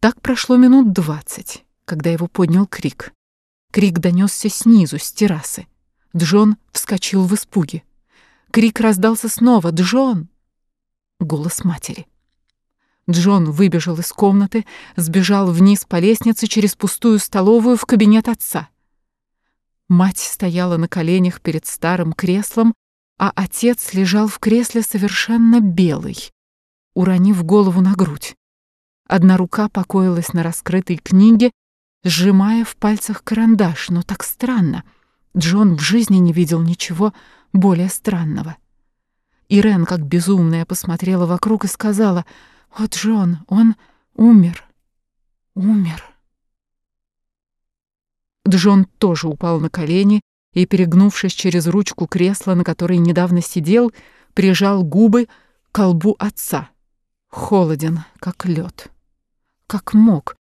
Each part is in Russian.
Так прошло минут двадцать, когда его поднял крик. Крик донесся снизу, с террасы. Джон вскочил в испуге. Крик раздался снова «Джон!» Голос матери. Джон выбежал из комнаты, сбежал вниз по лестнице через пустую столовую в кабинет отца. Мать стояла на коленях перед старым креслом, а отец лежал в кресле совершенно белый, уронив голову на грудь. Одна рука покоилась на раскрытой книге, сжимая в пальцах карандаш, но так странно. Джон в жизни не видел ничего более странного. Ирен, как безумная, посмотрела вокруг и сказала, «О, Джон, он умер, умер». Джон тоже упал на колени и, перегнувшись через ручку кресла, на которой недавно сидел, прижал губы к колбу отца. Холоден, как лед. Как мог?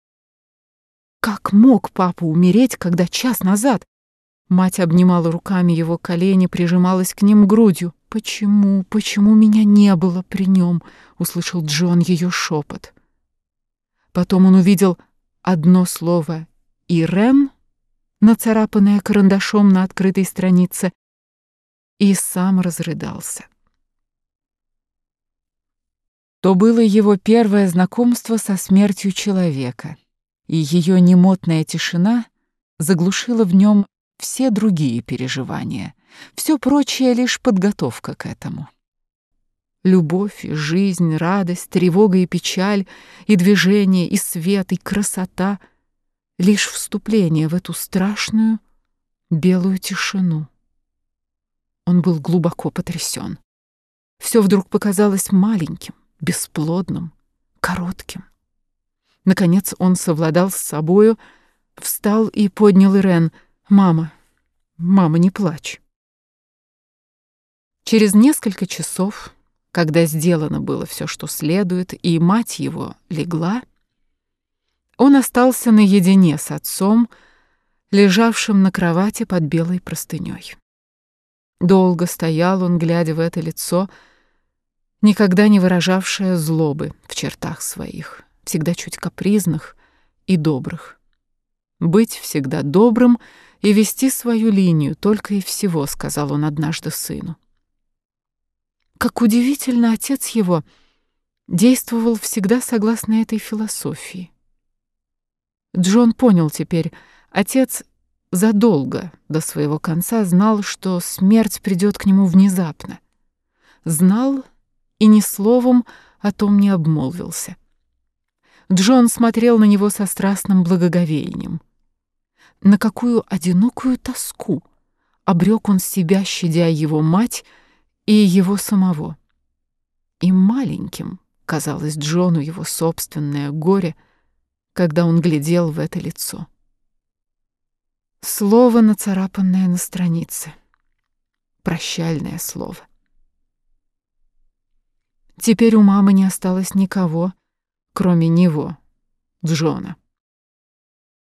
Как мог папа умереть, когда час назад? Мать обнимала руками его колени, прижималась к ним грудью. «Почему, почему меня не было при нем?» — услышал Джон ее шепот. Потом он увидел одно слово «Ирен», нацарапанное карандашом на открытой странице, и сам разрыдался. То было его первое знакомство со смертью человека, и ее немотная тишина заглушила в нем все другие переживания. Все прочее — лишь подготовка к этому. Любовь жизнь, радость, тревога и печаль, и движение, и свет, и красота — лишь вступление в эту страшную белую тишину. Он был глубоко потрясен. Все вдруг показалось маленьким, бесплодным, коротким. Наконец он совладал с собою, встал и поднял Ирен. «Мама, мама, не плачь». Через несколько часов, когда сделано было все, что следует, и мать его легла, он остался наедине с отцом, лежавшим на кровати под белой простыней. Долго стоял он, глядя в это лицо, никогда не выражавшее злобы в чертах своих, всегда чуть капризных и добрых. «Быть всегда добрым и вести свою линию только и всего», — сказал он однажды сыну. Как удивительно, отец его действовал всегда согласно этой философии. Джон понял теперь, отец задолго до своего конца знал, что смерть придет к нему внезапно. Знал и ни словом о том не обмолвился. Джон смотрел на него со страстным благоговением. На какую одинокую тоску обрек он себя, щадя его мать и его самого. И маленьким казалось Джону его собственное горе, когда он глядел в это лицо. Слово, нацарапанное на странице. Прощальное слово. Теперь у мамы не осталось никого, кроме него, Джона.